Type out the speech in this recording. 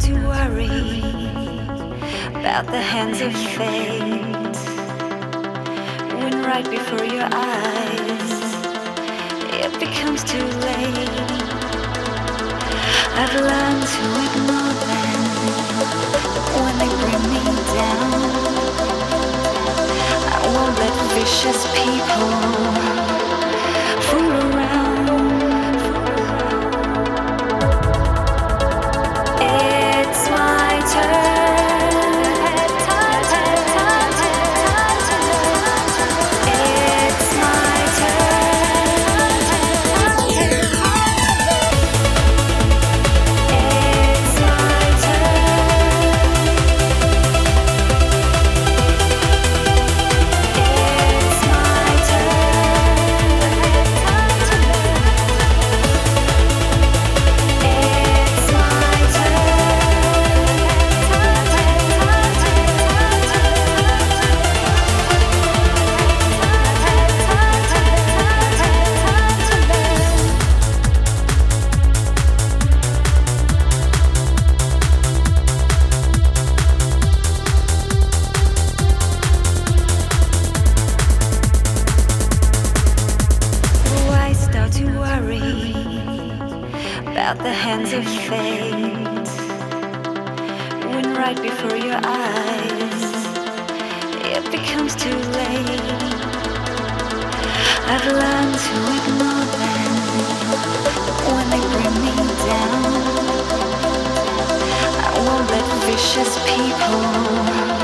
to worry about the hands of fate when right before your eyes it becomes too late. I've learned to ignore them when they bring me down. I won't let vicious people. About the hands of fate when right before your eyes it becomes too late. I've learned to ignore them when they bring me down. I won't let vicious people